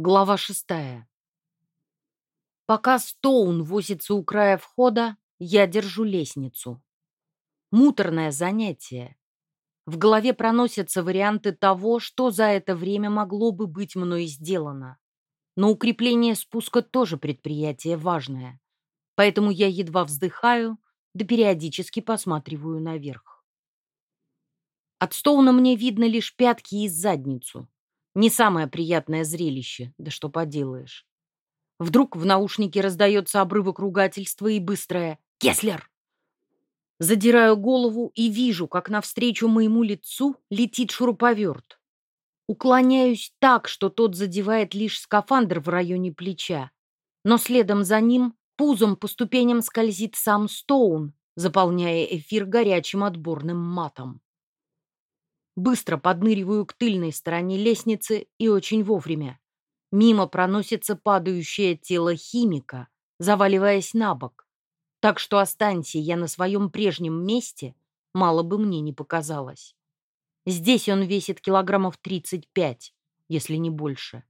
Глава шестая. Пока Стоун возится у края входа, я держу лестницу. Муторное занятие. В голове проносятся варианты того, что за это время могло бы быть мной сделано. Но укрепление спуска тоже предприятие важное. Поэтому я едва вздыхаю, да периодически посматриваю наверх. От Стоуна мне видно лишь пятки и задницу. Не самое приятное зрелище, да что поделаешь. Вдруг в наушнике раздается обрывок ругательства и быстрое «Кеслер!». Задираю голову и вижу, как навстречу моему лицу летит шуруповерт. Уклоняюсь так, что тот задевает лишь скафандр в районе плеча, но следом за ним пузом по ступеням скользит сам Стоун, заполняя эфир горячим отборным матом. Быстро подныриваю к тыльной стороне лестницы и очень вовремя. Мимо проносится падающее тело химика, заваливаясь на бок. Так что останься я на своем прежнем месте, мало бы мне не показалось. Здесь он весит килограммов 35, если не больше.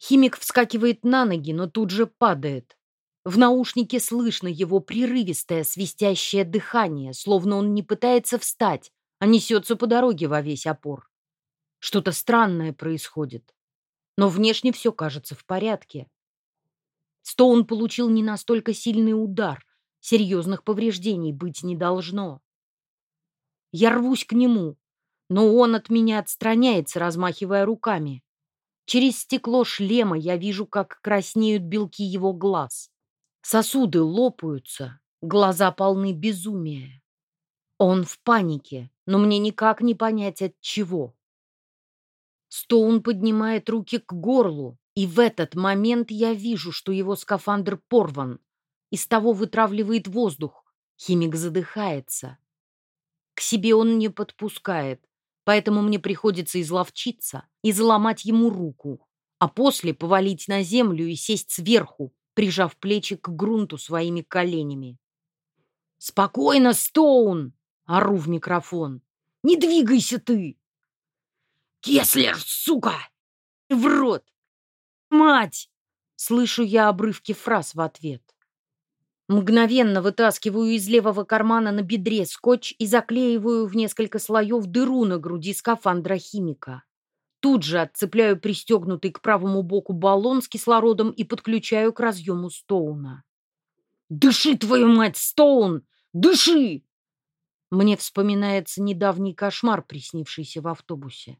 Химик вскакивает на ноги, но тут же падает. В наушнике слышно его прерывистое свистящее дыхание, словно он не пытается встать, а несется по дороге во весь опор. Что-то странное происходит, но внешне все кажется в порядке. Стоун получил не настолько сильный удар, серьезных повреждений быть не должно. Я рвусь к нему, но он от меня отстраняется, размахивая руками. Через стекло шлема я вижу, как краснеют белки его глаз. Сосуды лопаются, глаза полны безумия. Он в панике, но мне никак не понять от чего. Стоун поднимает руки к горлу, и в этот момент я вижу, что его скафандр порван. Из того вытравливает воздух. Химик задыхается. К себе он не подпускает, поэтому мне приходится изловчиться и заломать ему руку, а после повалить на землю и сесть сверху, прижав плечи к грунту своими коленями. «Спокойно, Стоун!» — ору в микрофон. Не двигайся ты! Кеслер, сука! В рот! Мать! Слышу я обрывки фраз в ответ. Мгновенно вытаскиваю из левого кармана на бедре скотч и заклеиваю в несколько слоев дыру на груди скафандра химика. Тут же отцепляю пристегнутый к правому боку баллон с кислородом и подключаю к разъему Стоуна. «Дыши, твою мать, Стоун! Дыши!» Мне вспоминается недавний кошмар, приснившийся в автобусе.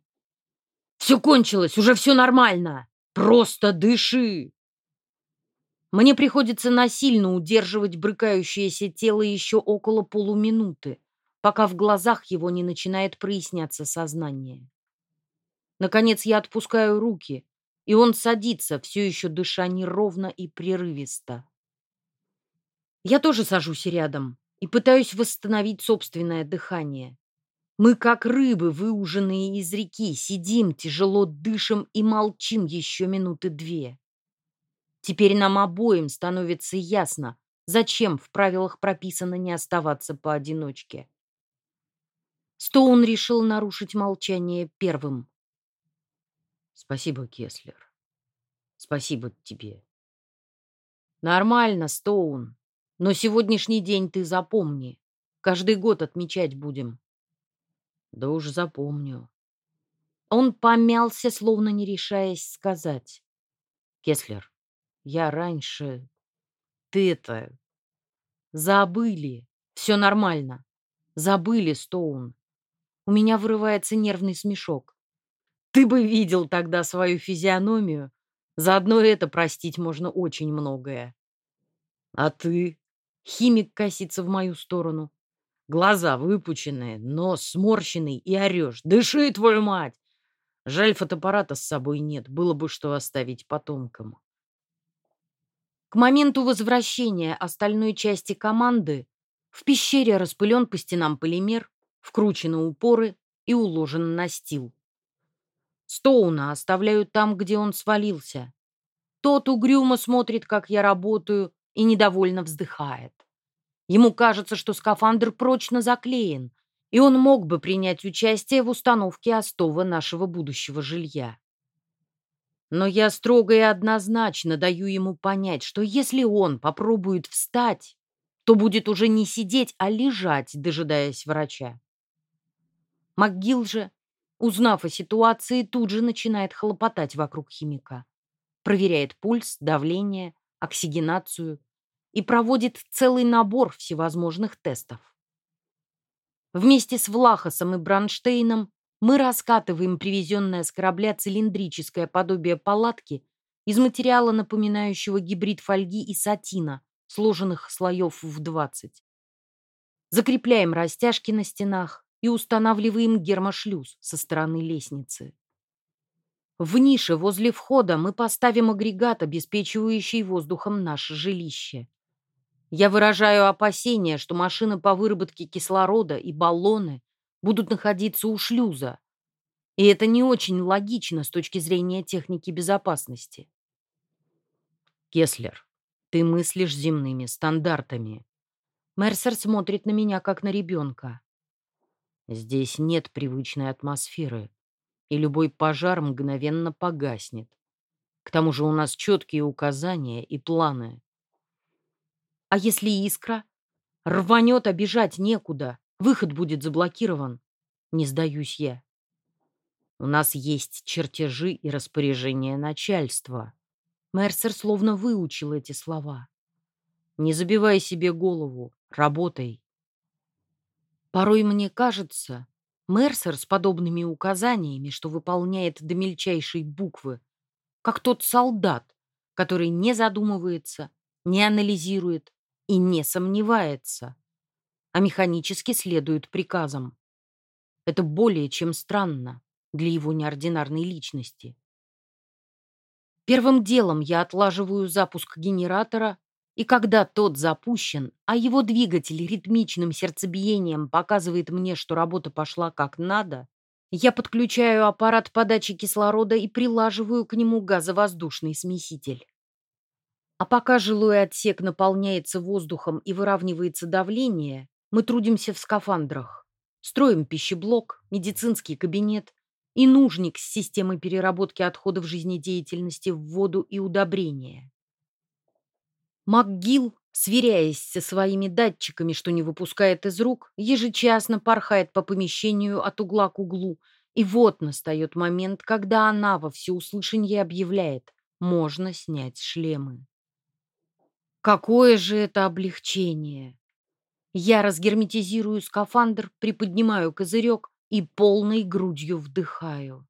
«Все кончилось, уже все нормально! Просто дыши!» Мне приходится насильно удерживать брыкающееся тело еще около полуминуты, пока в глазах его не начинает проясняться сознание. Наконец я отпускаю руки, и он садится, все еще дыша неровно и прерывисто. Я тоже сажусь рядом, и пытаюсь восстановить собственное дыхание. Мы, как рыбы, выуженные из реки, сидим, тяжело дышим и молчим еще минуты две. Теперь нам обоим становится ясно, зачем в правилах прописано не оставаться поодиночке. Стоун решил нарушить молчание первым. Спасибо, Кеслер. Спасибо тебе. Нормально, Стоун. Но сегодняшний день ты запомни. Каждый год отмечать будем. Да уж запомню. Он помялся, словно не решаясь сказать. Кеслер, я раньше... Ты это... Забыли. Все нормально. Забыли, Стоун. У меня вырывается нервный смешок. Ты бы видел тогда свою физиономию. Заодно это простить можно очень многое. А ты? Химик косится в мою сторону. Глаза выпученные, нос сморщенный и орешь. «Дыши, твою мать!» Жаль, фотоаппарата с собой нет. Было бы что оставить потомкам. К моменту возвращения остальной части команды в пещере распылен по стенам полимер, вкручены упоры и уложен настил. Стоуна оставляют там, где он свалился. Тот угрюмо смотрит, как я работаю, и недовольно вздыхает. Ему кажется, что скафандр прочно заклеен, и он мог бы принять участие в установке остова нашего будущего жилья. Но я строго и однозначно даю ему понять, что если он попробует встать, то будет уже не сидеть, а лежать, дожидаясь врача. МcГилл же, узнав о ситуации, тут же начинает хлопотать вокруг химика. Проверяет пульс, давление, оксигенацию и проводит целый набор всевозможных тестов. Вместе с Влахосом и Бранштейном мы раскатываем привезенное с корабля цилиндрическое подобие палатки из материала, напоминающего гибрид фольги и сатина, сложенных слоев в 20. Закрепляем растяжки на стенах и устанавливаем гермошлюз со стороны лестницы. В нише возле входа мы поставим агрегат, обеспечивающий воздухом наше жилище. Я выражаю опасения, что машины по выработке кислорода и баллоны будут находиться у шлюза. И это не очень логично с точки зрения техники безопасности. Кеслер, ты мыслишь земными стандартами. Мерсер смотрит на меня, как на ребенка. Здесь нет привычной атмосферы, и любой пожар мгновенно погаснет. К тому же у нас четкие указания и планы. А если искра? Рванет, а некуда. Выход будет заблокирован. Не сдаюсь я. У нас есть чертежи и распоряжения начальства. Мерсер словно выучил эти слова. Не забивай себе голову, работай. Порой мне кажется, Мерсер с подобными указаниями, что выполняет до мельчайшей буквы, как тот солдат, который не задумывается, не анализирует, и не сомневается, а механически следует приказам. Это более чем странно для его неординарной личности. Первым делом я отлаживаю запуск генератора, и когда тот запущен, а его двигатель ритмичным сердцебиением показывает мне, что работа пошла как надо, я подключаю аппарат подачи кислорода и прилаживаю к нему газовоздушный смеситель. А пока жилой отсек наполняется воздухом и выравнивается давление, мы трудимся в скафандрах. Строим пищеблок, медицинский кабинет и нужник с системой переработки отходов жизнедеятельности в воду и удобрения. МакГилл, сверяясь со своими датчиками, что не выпускает из рук, ежечасно порхает по помещению от угла к углу, и вот настает момент, когда она во всеуслышание объявляет «можно снять шлемы». Какое же это облегчение! Я разгерметизирую скафандр, приподнимаю козырек и полной грудью вдыхаю.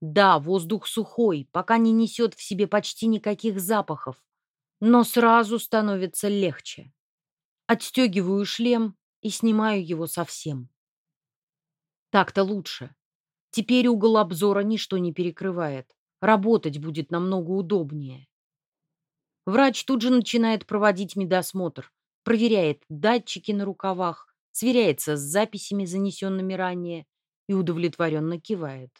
Да, воздух сухой, пока не несет в себе почти никаких запахов, но сразу становится легче. Отстегиваю шлем и снимаю его совсем. Так-то лучше. Теперь угол обзора ничто не перекрывает. Работать будет намного удобнее. Врач тут же начинает проводить медосмотр, проверяет датчики на рукавах, сверяется с записями, занесенными ранее, и удовлетворенно кивает.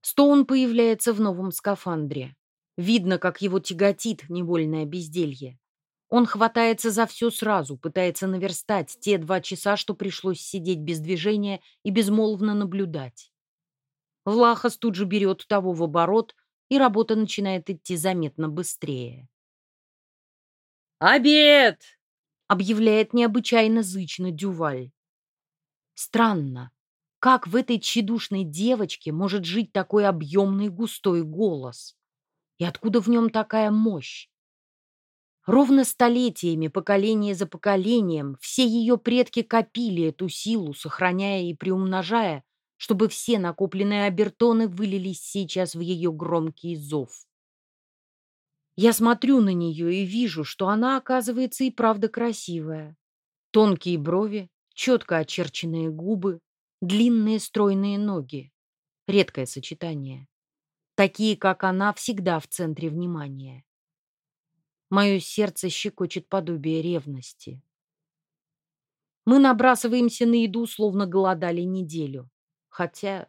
Стоун появляется в новом скафандре. Видно, как его тяготит невольное безделье. Он хватается за все сразу, пытается наверстать те два часа, что пришлось сидеть без движения и безмолвно наблюдать. Влахос тут же берет того в оборот, и работа начинает идти заметно быстрее. «Обед!» — объявляет необычайно зычно Дюваль. Странно, как в этой тщедушной девочке может жить такой объемный густой голос? И откуда в нем такая мощь? Ровно столетиями, поколение за поколением, все ее предки копили эту силу, сохраняя и приумножая, чтобы все накопленные обертоны вылились сейчас в ее громкий зов. Я смотрю на нее и вижу, что она, оказывается, и правда красивая. Тонкие брови, четко очерченные губы, длинные стройные ноги. Редкое сочетание. Такие, как она, всегда в центре внимания. Мое сердце щекочет подобие ревности. Мы набрасываемся на еду, словно голодали неделю. Хотя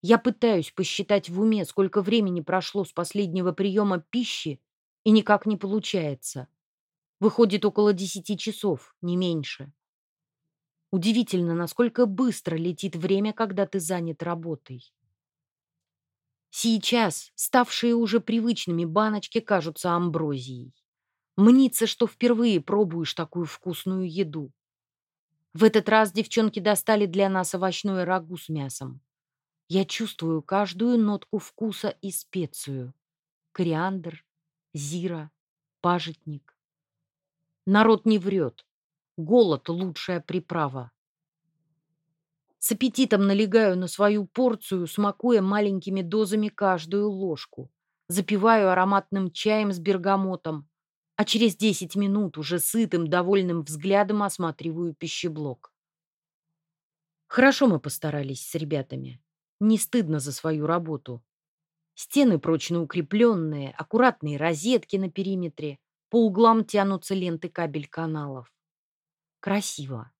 я пытаюсь посчитать в уме, сколько времени прошло с последнего приема пищи, и никак не получается. Выходит около десяти часов, не меньше. Удивительно, насколько быстро летит время, когда ты занят работой. Сейчас ставшие уже привычными баночки кажутся амброзией. Мнится, что впервые пробуешь такую вкусную еду. В этот раз девчонки достали для нас овощное рагу с мясом. Я чувствую каждую нотку вкуса и специю. Кориандр, зира, пажитник. Народ не врет. Голод — лучшая приправа. С аппетитом налегаю на свою порцию, смакуя маленькими дозами каждую ложку. Запиваю ароматным чаем с бергамотом, а через 10 минут уже сытым, довольным взглядом осматриваю пищеблок. Хорошо мы постарались с ребятами. Не стыдно за свою работу. Стены прочно укрепленные, аккуратные розетки на периметре, по углам тянутся ленты кабель-каналов. Красиво.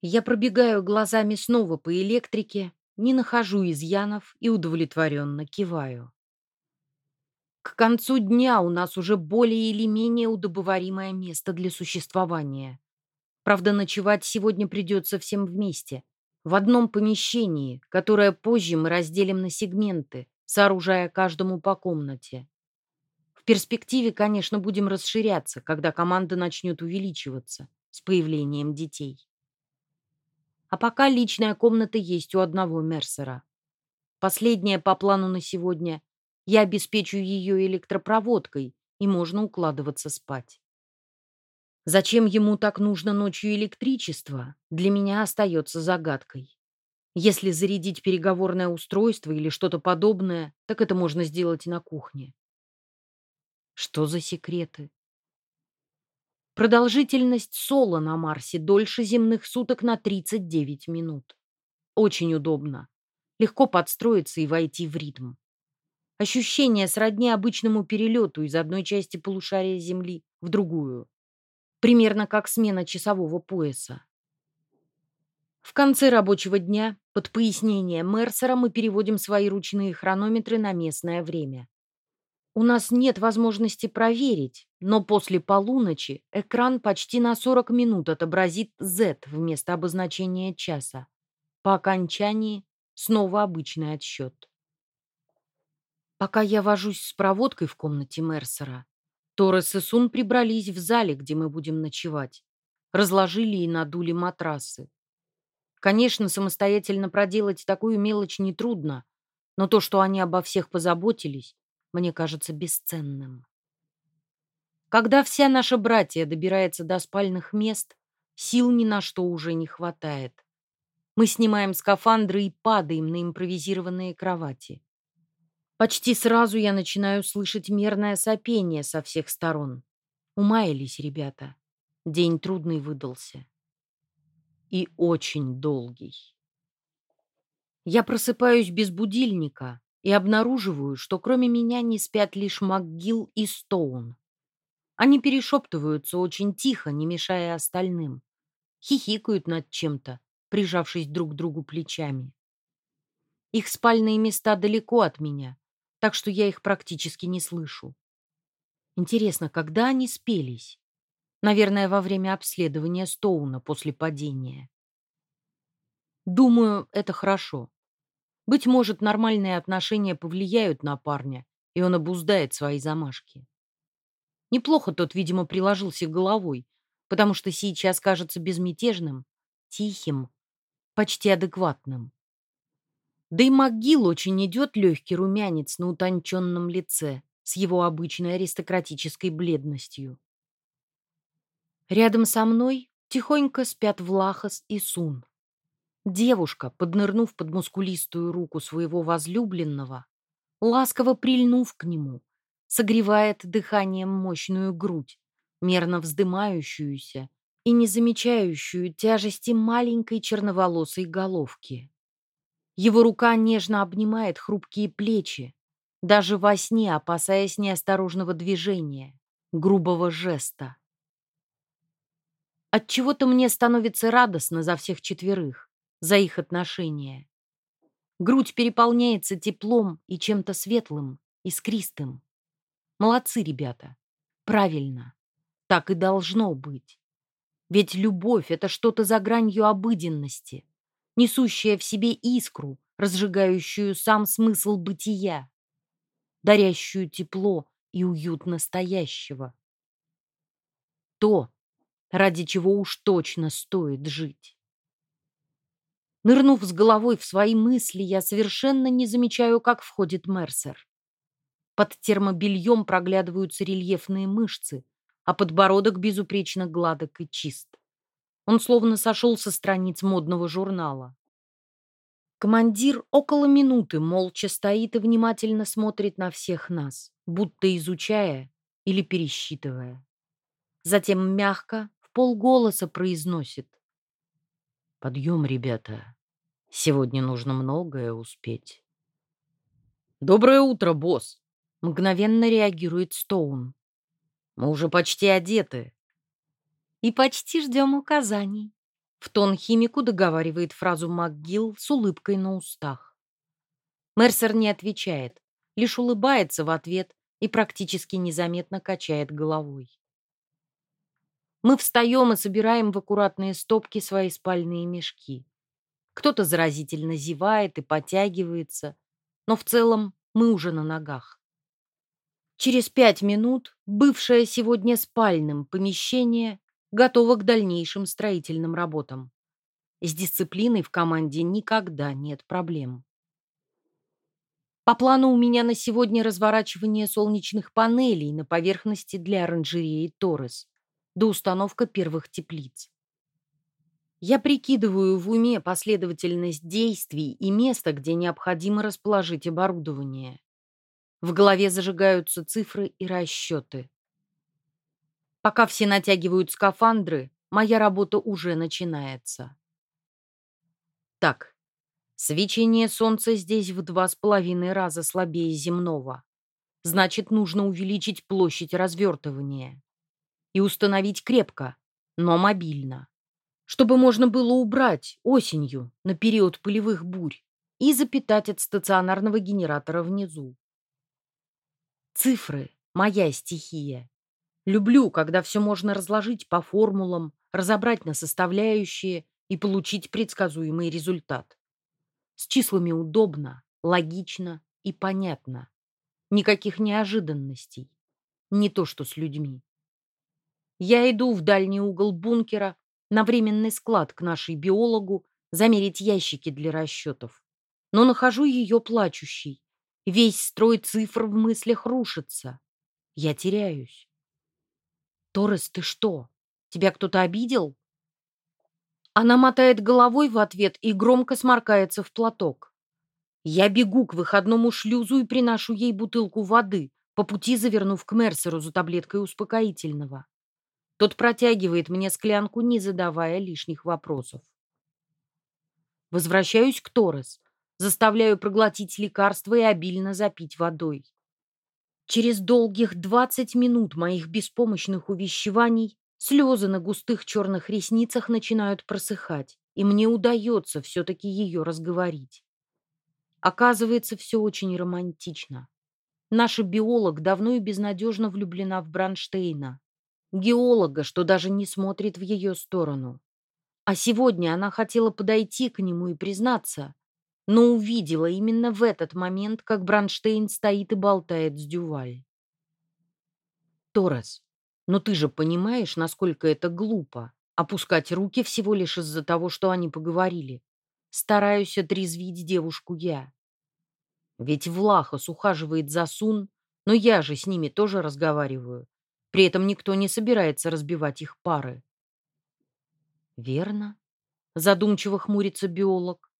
Я пробегаю глазами снова по электрике, не нахожу изъянов и удовлетворенно киваю. К концу дня у нас уже более или менее удобоваримое место для существования. Правда, ночевать сегодня придется всем вместе, в одном помещении, которое позже мы разделим на сегменты, сооружая каждому по комнате. В перспективе, конечно, будем расширяться, когда команда начнет увеличиваться с появлением детей. А пока личная комната есть у одного Мерсера. Последняя по плану на сегодня. Я обеспечу ее электропроводкой, и можно укладываться спать. Зачем ему так нужно ночью электричество, для меня остается загадкой. Если зарядить переговорное устройство или что-то подобное, так это можно сделать на кухне. Что за секреты? Продолжительность соло на Марсе дольше земных суток на 39 минут. Очень удобно. Легко подстроиться и войти в ритм. Ощущение сродни обычному перелету из одной части полушария Земли в другую. Примерно как смена часового пояса. В конце рабочего дня под пояснение Мерсера мы переводим свои ручные хронометры на местное время. У нас нет возможности проверить, но после полуночи экран почти на 40 минут отобразит Z вместо обозначения часа. По окончании снова обычный отсчет. Пока я вожусь с проводкой в комнате Мерсера, Торрес и Сун прибрались в зале, где мы будем ночевать. Разложили и надули матрасы. Конечно, самостоятельно проделать такую мелочь нетрудно, но то, что они обо всех позаботились, мне кажется бесценным. Когда вся наша братья добирается до спальных мест, сил ни на что уже не хватает. Мы снимаем скафандры и падаем на импровизированные кровати. Почти сразу я начинаю слышать мерное сопение со всех сторон. Умаялись ребята. День трудный выдался. И очень долгий. Я просыпаюсь без будильника, и обнаруживаю, что кроме меня не спят лишь МакГилл и Стоун. Они перешептываются очень тихо, не мешая остальным. Хихикают над чем-то, прижавшись друг к другу плечами. Их спальные места далеко от меня, так что я их практически не слышу. Интересно, когда они спелись? Наверное, во время обследования Стоуна после падения. Думаю, это хорошо. Быть может, нормальные отношения повлияют на парня, и он обуздает свои замашки. Неплохо тот, видимо, приложился головой, потому что сейчас кажется безмятежным, тихим, почти адекватным. Да и МакГилл очень идет легкий румянец на утонченном лице с его обычной аристократической бледностью. Рядом со мной тихонько спят Влахос и Сун. Девушка, поднырнув под мускулистую руку своего возлюбленного, ласково прильнув к нему, согревает дыханием мощную грудь, мерно вздымающуюся и не замечающую тяжести маленькой черноволосой головки. Его рука нежно обнимает хрупкие плечи, даже во сне опасаясь неосторожного движения, грубого жеста. От чего то мне становится радостно за всех четверых за их отношения. Грудь переполняется теплом и чем-то светлым, искристым. Молодцы, ребята. Правильно. Так и должно быть. Ведь любовь — это что-то за гранью обыденности, несущая в себе искру, разжигающую сам смысл бытия, дарящую тепло и уют настоящего. То, ради чего уж точно стоит жить. Нырнув с головой в свои мысли, я совершенно не замечаю, как входит Мерсер. Под термобельем проглядываются рельефные мышцы, а подбородок безупречно гладок и чист. Он словно сошел со страниц модного журнала. Командир около минуты молча стоит и внимательно смотрит на всех нас, будто изучая или пересчитывая. Затем мягко, в полголоса произносит. «Подъем, ребята. Сегодня нужно многое успеть». «Доброе утро, босс!» Мгновенно реагирует Стоун. «Мы уже почти одеты». «И почти ждем указаний», — в тон химику договаривает фразу МакГилл с улыбкой на устах. Мерсер не отвечает, лишь улыбается в ответ и практически незаметно качает головой. Мы встаем и собираем в аккуратные стопки свои спальные мешки. Кто-то заразительно зевает и потягивается, но в целом мы уже на ногах. Через пять минут бывшее сегодня спальным помещение готово к дальнейшим строительным работам. С дисциплиной в команде никогда нет проблем. По плану у меня на сегодня разворачивание солнечных панелей на поверхности для оранжереи Торрес до установка первых теплиц. Я прикидываю в уме последовательность действий и место, где необходимо расположить оборудование. В голове зажигаются цифры и расчеты. Пока все натягивают скафандры, моя работа уже начинается. Так, свечение солнца здесь в два с половиной раза слабее земного. Значит, нужно увеличить площадь развертывания и установить крепко, но мобильно, чтобы можно было убрать осенью на период полевых бурь и запитать от стационарного генератора внизу. Цифры — моя стихия. Люблю, когда все можно разложить по формулам, разобрать на составляющие и получить предсказуемый результат. С числами удобно, логично и понятно. Никаких неожиданностей. Не то, что с людьми. Я иду в дальний угол бункера, на временный склад к нашей биологу, замерить ящики для расчетов. Но нахожу ее плачущей. Весь строй цифр в мыслях рушится. Я теряюсь. «Торрес, ты что? Тебя кто-то обидел?» Она мотает головой в ответ и громко сморкается в платок. Я бегу к выходному шлюзу и приношу ей бутылку воды, по пути завернув к Мерсеру за таблеткой успокоительного. Тот протягивает мне склянку, не задавая лишних вопросов. Возвращаюсь к Торрес, заставляю проглотить лекарство и обильно запить водой. Через долгих двадцать минут моих беспомощных увещеваний слезы на густых черных ресницах начинают просыхать, и мне удается все-таки ее разговорить. Оказывается, все очень романтично. Наша биолог давно и безнадежно влюблена в Бранштейна, геолога, что даже не смотрит в ее сторону. А сегодня она хотела подойти к нему и признаться, но увидела именно в этот момент, как Бранштейн стоит и болтает с Дюваль. Торрес, но ты же понимаешь, насколько это глупо, опускать руки всего лишь из-за того, что они поговорили. Стараюсь отрезвить девушку я. Ведь Влахос ухаживает за Сун, но я же с ними тоже разговариваю. При этом никто не собирается разбивать их пары. Верно, задумчиво хмурится биолог.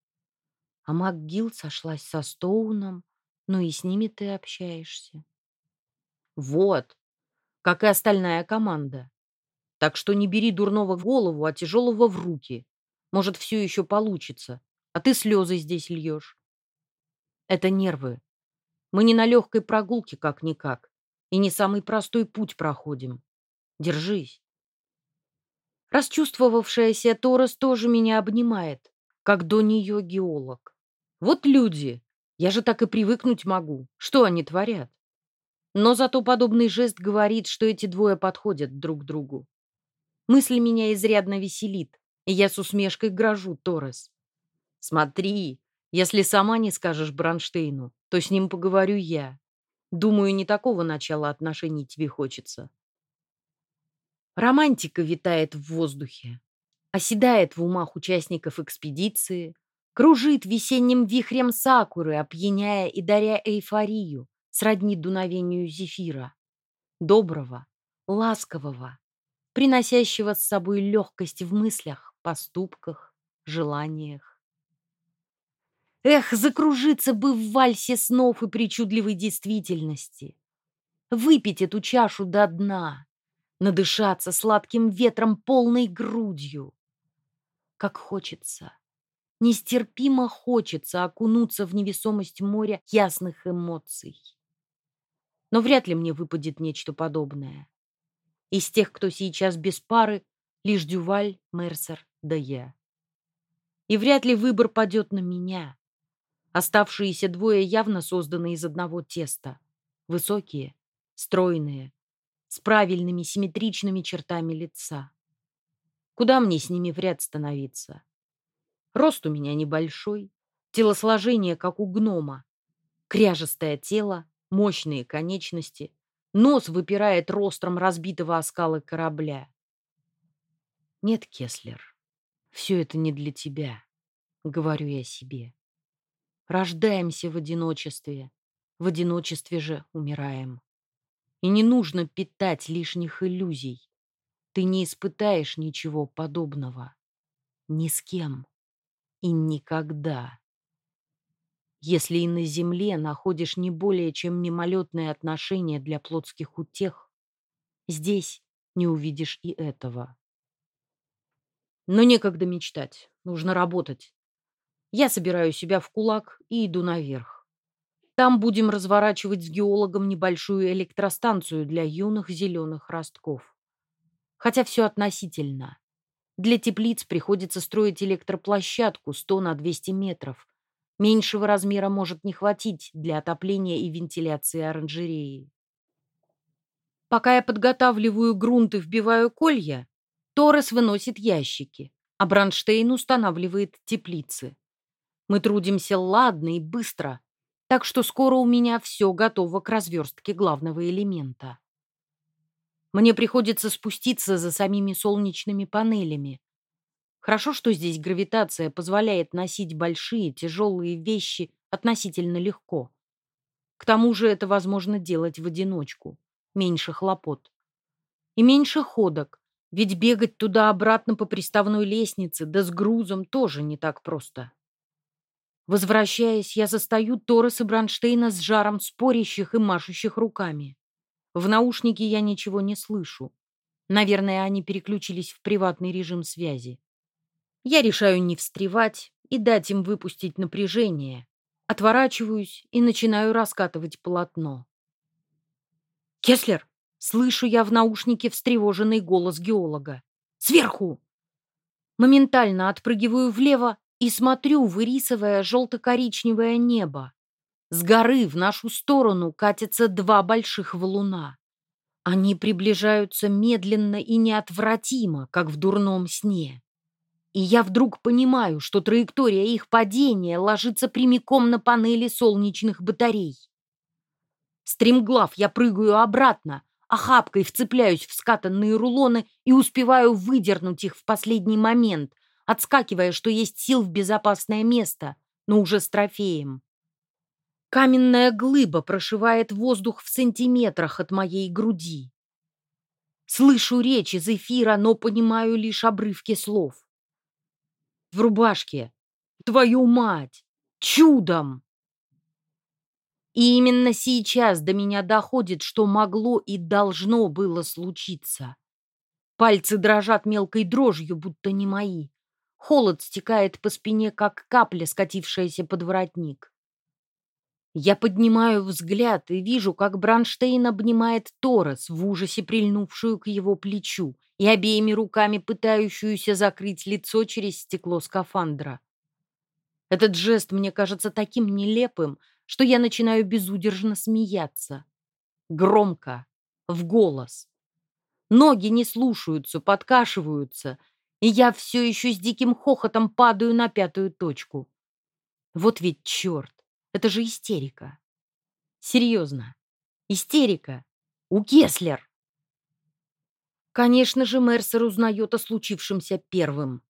А МакГилл сошлась со Стоуном, но и с ними ты общаешься. Вот, как и остальная команда. Так что не бери дурного в голову, а тяжелого в руки. Может, все еще получится, а ты слезы здесь льешь. Это нервы. Мы не на легкой прогулке как-никак и не самый простой путь проходим. Держись. Расчувствовавшаяся Торос тоже меня обнимает, как до нее геолог. Вот люди, я же так и привыкнуть могу. Что они творят? Но зато подобный жест говорит, что эти двое подходят друг другу. Мысль меня изрядно веселит, и я с усмешкой грожу Торрес. Смотри, Если сама не скажешь Бронштейну, то с ним поговорю я. Думаю, не такого начала отношений тебе хочется. Романтика витает в воздухе, оседает в умах участников экспедиции, кружит весенним вихрем сакуры, опьяняя и даря эйфорию, сродни дуновению зефира, доброго, ласкового, приносящего с собой легкость в мыслях, поступках, желаниях. Эх, закружиться бы в вальсе снов и причудливой действительности. Выпить эту чашу до дна, надышаться сладким ветром полной грудью. Как хочется, нестерпимо хочется окунуться в невесомость моря ясных эмоций. Но вряд ли мне выпадет нечто подобное. Из тех, кто сейчас без пары, лишь Дюваль, Мерсер да я. И вряд ли выбор падет на меня. Оставшиеся двое явно созданы из одного теста. Высокие, стройные, с правильными симметричными чертами лица. Куда мне с ними в ряд становиться? Рост у меня небольшой, телосложение, как у гнома. Кряжестое тело, мощные конечности, нос выпирает ростром разбитого оскала корабля. Нет, Кеслер, все это не для тебя, говорю я себе. Рождаемся в одиночестве, в одиночестве же умираем. И не нужно питать лишних иллюзий. Ты не испытаешь ничего подобного. Ни с кем. И никогда. Если и на земле находишь не более чем мимолетное отношение для плотских утех, здесь не увидишь и этого. Но некогда мечтать, нужно работать. Я собираю себя в кулак и иду наверх. Там будем разворачивать с геологом небольшую электростанцию для юных зеленых ростков. Хотя все относительно. Для теплиц приходится строить электроплощадку 100 на 200 метров. Меньшего размера может не хватить для отопления и вентиляции оранжереи. Пока я подготавливаю грунт и вбиваю колья, Торрес выносит ящики, а Бранштейн устанавливает теплицы. Мы трудимся ладно и быстро, так что скоро у меня все готово к разверстке главного элемента. Мне приходится спуститься за самими солнечными панелями. Хорошо, что здесь гравитация позволяет носить большие тяжелые вещи относительно легко. К тому же это возможно делать в одиночку. Меньше хлопот. И меньше ходок, ведь бегать туда-обратно по приставной лестнице, да с грузом тоже не так просто. Возвращаясь, я застаю Торреса Бранштейна с жаром спорящих и машущих руками. В наушнике я ничего не слышу. Наверное, они переключились в приватный режим связи. Я решаю не встревать и дать им выпустить напряжение. Отворачиваюсь и начинаю раскатывать полотно. «Кеслер!» — слышу я в наушнике встревоженный голос геолога. «Сверху!» Моментально отпрыгиваю влево и смотрю, вырисывая желто-коричневое небо. С горы в нашу сторону катятся два больших валуна. Они приближаются медленно и неотвратимо, как в дурном сне. И я вдруг понимаю, что траектория их падения ложится прямиком на панели солнечных батарей. Стремглав я прыгаю обратно, охапкой вцепляюсь в скатанные рулоны и успеваю выдернуть их в последний момент, отскакивая, что есть сил в безопасное место, но уже с трофеем. Каменная глыба прошивает воздух в сантиметрах от моей груди. Слышу речь из эфира, но понимаю лишь обрывки слов. В рубашке. Твою мать! Чудом! И именно сейчас до меня доходит, что могло и должно было случиться. Пальцы дрожат мелкой дрожью, будто не мои. Холод стекает по спине, как капля, скатившаяся под воротник. Я поднимаю взгляд и вижу, как Бранштейн обнимает Торос, в ужасе прильнувшую к его плечу и обеими руками пытающуюся закрыть лицо через стекло скафандра. Этот жест мне кажется таким нелепым, что я начинаю безудержно смеяться. Громко, в голос. Ноги не слушаются, подкашиваются, и я все еще с диким хохотом падаю на пятую точку. Вот ведь черт! Это же истерика. Серьезно. Истерика. У Кеслер. Конечно же, Мерсер узнает о случившемся первым.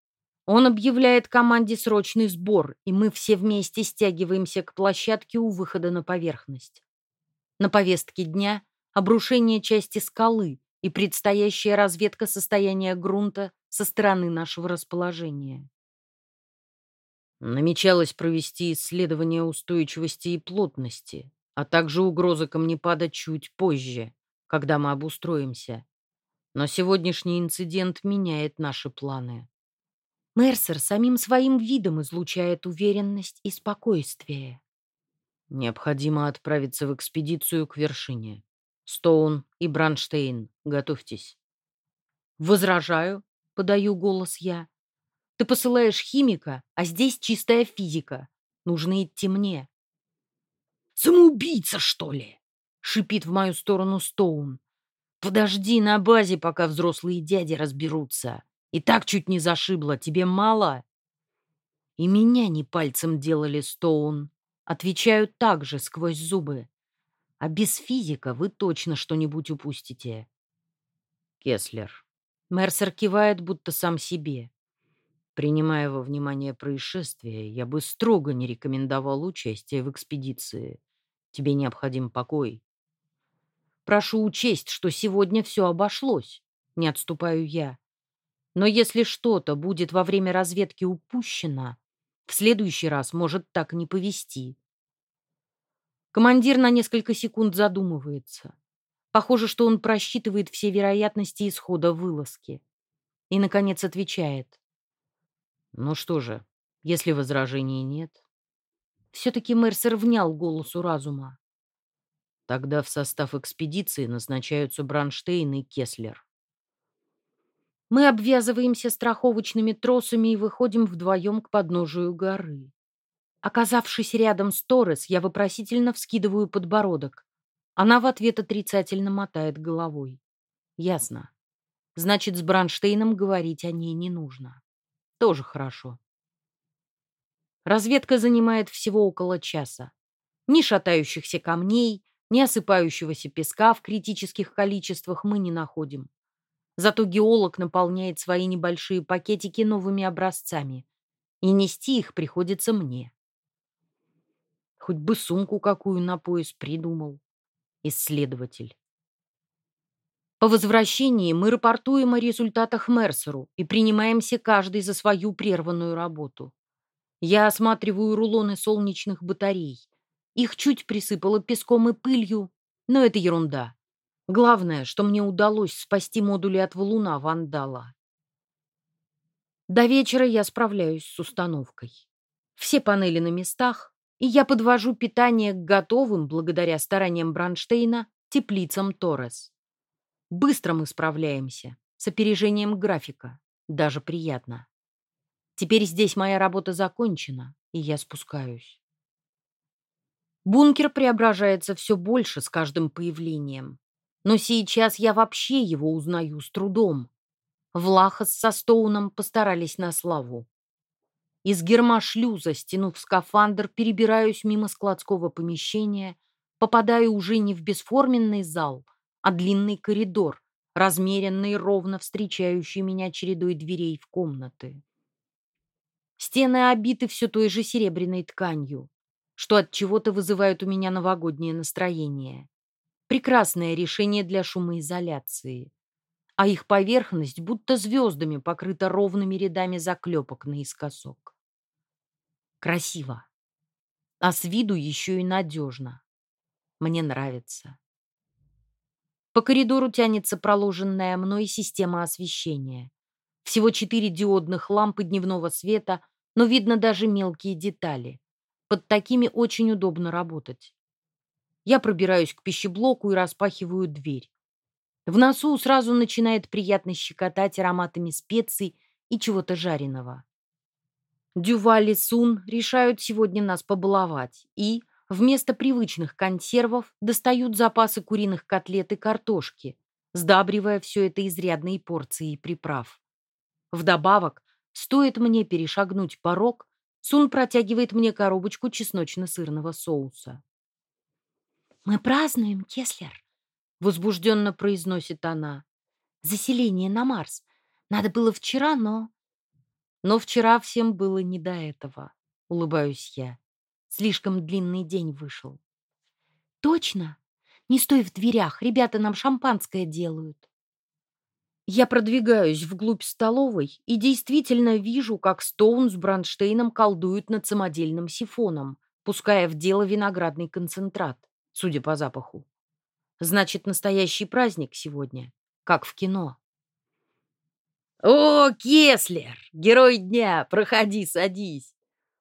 Он объявляет команде срочный сбор, и мы все вместе стягиваемся к площадке у выхода на поверхность. На повестке дня обрушение части скалы и предстоящая разведка состояния грунта со стороны нашего расположения. Намечалось провести исследование устойчивости и плотности, а также угрозы камнепада чуть позже, когда мы обустроимся. Но сегодняшний инцидент меняет наши планы. Мерсер самим своим видом излучает уверенность и спокойствие. Необходимо отправиться в экспедицию к вершине. Стоун и Бранштейн, готовьтесь. Возражаю, подаю голос я. Ты посылаешь химика, а здесь чистая физика. Нужно идти мне. «Самоубийца, что ли?» — шипит в мою сторону Стоун. «Подожди на базе, пока взрослые дяди разберутся. И так чуть не зашибло. Тебе мало?» «И меня не пальцем делали, Стоун». Отвечаю так же, сквозь зубы. «А без физика вы точно что-нибудь упустите». «Кеслер». Мерсер кивает, будто сам себе. Принимая во внимание происшествие, я бы строго не рекомендовал участие в экспедиции. Тебе необходим покой. Прошу учесть, что сегодня все обошлось. Не отступаю я. Но если что-то будет во время разведки упущено, в следующий раз может так не повести. Командир на несколько секунд задумывается. Похоже, что он просчитывает все вероятности исхода вылазки. И, наконец, отвечает. Ну что же, если возражений нет, все-таки Мерсер внял голосу разума. Тогда в состав экспедиции назначаются Бранштейн и Кеслер. Мы обвязываемся страховочными тросами и выходим вдвоем к подножию горы. Оказавшись рядом с Торрес, я вопросительно вскидываю подбородок. Она в ответ отрицательно мотает головой. Ясно. Значит, с Бранштейном говорить о ней не нужно. Тоже хорошо. Разведка занимает всего около часа. Ни шатающихся камней, ни осыпающегося песка в критических количествах мы не находим. Зато геолог наполняет свои небольшие пакетики новыми образцами, и нести их приходится мне. Хоть бы сумку какую на пояс придумал. Исследователь. По возвращении мы рапортуем о результатах Мерсеру и принимаемся каждый за свою прерванную работу. Я осматриваю рулоны солнечных батарей. Их чуть присыпало песком и пылью, но это ерунда. Главное, что мне удалось спасти модули от валуна вандала. До вечера я справляюсь с установкой. Все панели на местах, и я подвожу питание к готовым, благодаря стараниям Бранштейна, теплицам Торрес. Быстро мы справляемся, с опережением графика. Даже приятно. Теперь здесь моя работа закончена, и я спускаюсь. Бункер преображается все больше с каждым появлением. Но сейчас я вообще его узнаю с трудом. Влахас со Стоуном постарались на славу. Из гермошлюза, стянув скафандр, перебираюсь мимо складского помещения, попадаю уже не в бесформенный зал, а длинный коридор, размеренный ровно встречающий меня чередой дверей в комнаты. Стены обиты все той же серебряной тканью, что от чего-то вызывает у меня новогоднее настроение. Прекрасное решение для шумоизоляции. А их поверхность будто звездами покрыта ровными рядами заклепок наискосок. Красиво. А с виду еще и надежно. Мне нравится. По коридору тянется проложенная мной система освещения. Всего четыре диодных лампы дневного света, но видно даже мелкие детали. Под такими очень удобно работать. Я пробираюсь к пищеблоку и распахиваю дверь. В носу сразу начинает приятно щекотать ароматами специй и чего-то жареного. Дюваль и Сун решают сегодня нас побаловать и, вместо привычных консервов, достают запасы куриных котлет и картошки, сдабривая все это изрядной порцией приправ. Вдобавок, стоит мне перешагнуть порог, Сун протягивает мне коробочку чесночно-сырного соуса. «Мы празднуем, Кеслер», — возбужденно произносит она. «Заселение на Марс. Надо было вчера, но...» «Но вчера всем было не до этого», — улыбаюсь я. Слишком длинный день вышел. «Точно? Не стой в дверях, ребята нам шампанское делают». Я продвигаюсь вглубь столовой и действительно вижу, как Стоун с Бранштейном колдуют над самодельным сифоном, пуская в дело виноградный концентрат, судя по запаху. Значит, настоящий праздник сегодня, как в кино. «О, Кеслер! Герой дня! Проходи, садись!»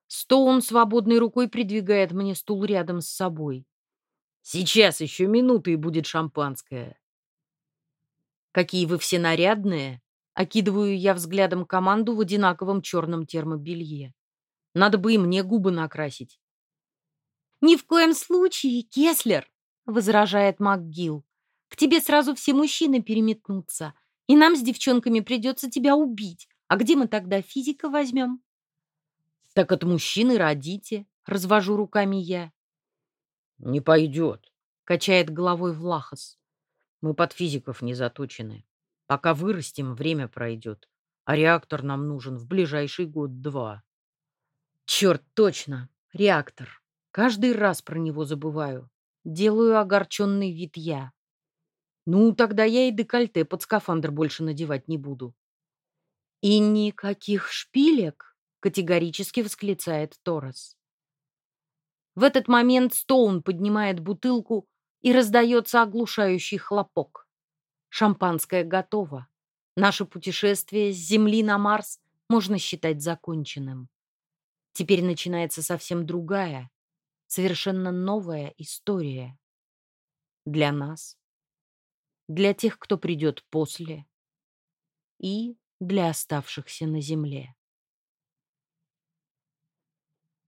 Стоун свободной рукой придвигает мне стул рядом с собой. «Сейчас еще минуты и будет шампанское». «Какие вы все нарядные!» Окидываю я взглядом команду в одинаковом черном термобелье. Надо бы и мне губы накрасить. «Ни в коем случае, Кеслер!» — возражает МакГилл. «К тебе сразу все мужчины переметнутся, и нам с девчонками придется тебя убить. А где мы тогда физика возьмем?» «Так от мужчины родите», — развожу руками я. «Не пойдет», — качает головой Влахос. «Мы под физиков не заточены. Пока вырастем, время пройдет, а реактор нам нужен в ближайший год-два». «Черт, точно! Реактор! Каждый раз про него забываю. Делаю огорченный вид я. Ну, тогда я и декольте под скафандр больше надевать не буду». «И никаких шпилек?» категорически восклицает Торрес. В этот момент Стоун поднимает бутылку и раздается оглушающий хлопок. Шампанское готово. Наше путешествие с Земли на Марс можно считать законченным. Теперь начинается совсем другая, совершенно новая история. Для нас, для тех, кто придет после, и для оставшихся на Земле.